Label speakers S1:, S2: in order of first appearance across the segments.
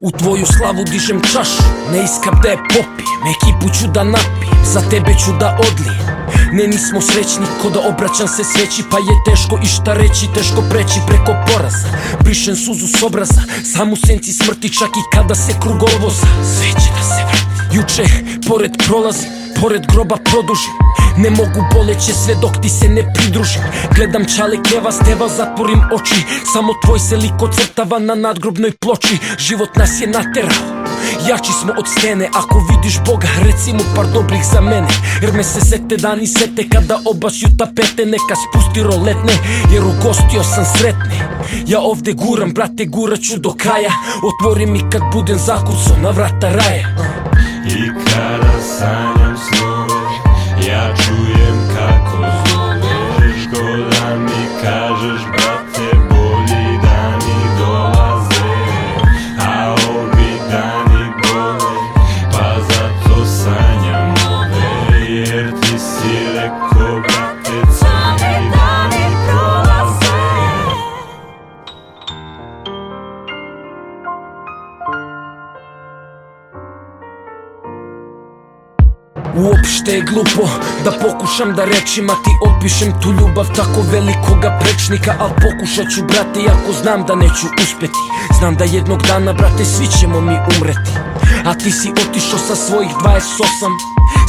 S1: U tvoju slavu dižem čašu Ne iskap da je popijem Ekipu ću da napijem Za tebe ću da odlijem. Ne nismo srećni ko da obraćam se sveći Pa je teško išta reći Teško preći preko poraza. Brišem suzu s obraza Sam u senci smrti čak i kada se krug olovoza Sve će da se vrati. Juče pored prolazim Pored groba produžim Ne mogu boleće sve dok ti se ne pridružim. Gledam čale keva steva zatvorim oči. Samo tvoj se lik ocrtava na nadgrobnoj ploči. Život nas je naterao Jači smo od stene Ako vidiš Boga reci mu par dobrih za mene. Jer me se sete dani sete Kada obašju tapete Neka spusti roletne. Jer ugostio sam sretne. Ja ovde guram brate guraću do kraja. Otvori mi kad budem zakucao na vrata raja.
S2: I kada sanjam
S1: Uopšte je glupo da pokušam da rečima ti opišem tu ljubav tako velikoga prečnika Al pokušat ću brate iako znam da neću uspeti Znam da jednog dana brate svi ćemo mi umreti. A ti si otišao sa svojih 28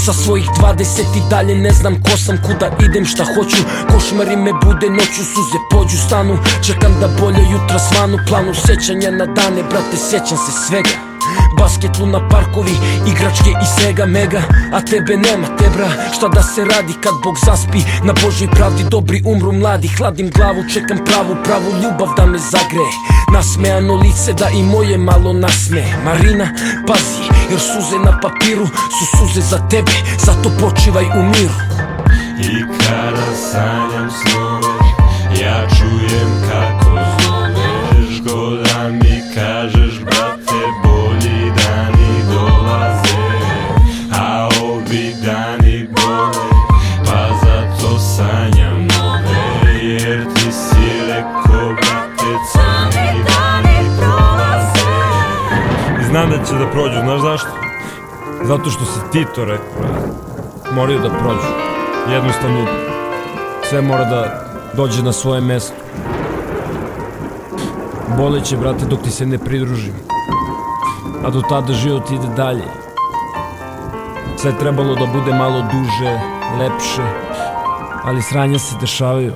S1: Sa svojih 20 i dalje ne znam ko sam Kuda idem šta hoću. Košmari me bude noću Suze pođu stanu Čekam da bolje jutra svanu Planu sećanja na dane brate sjećam se svega Basket, luna parkovi, igračke i svega mega A tebe nema tebra, šta da se radi kad Bog zaspi? Na Božoj pravdi dobri umru mladi. Hladim glavu, čekam pravu, pravu ljubav da me zagreje Nasmejano lice da i moje malo nasmeje Marina, pazi, jer suze na papiru su suze za tebe Zato počivaj u miru.
S2: I kada sanjam snove Ja čujem kako
S3: Znam da će da prođu, znaš zašto? Zato što si ti to rekao. Moraju da prođu. Jednostavno, sve mora da dođe na svoje mesto. Boleće, brate, dok ti se ne pridružim. A do tada život ide dalje. Sve trebalo da bude malo duže, lepše, ali sranja se dešavaju.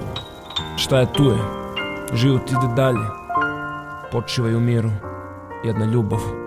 S3: Šta je tu je? Život ide dalje. Počivaj u miru. Jedna ljubav.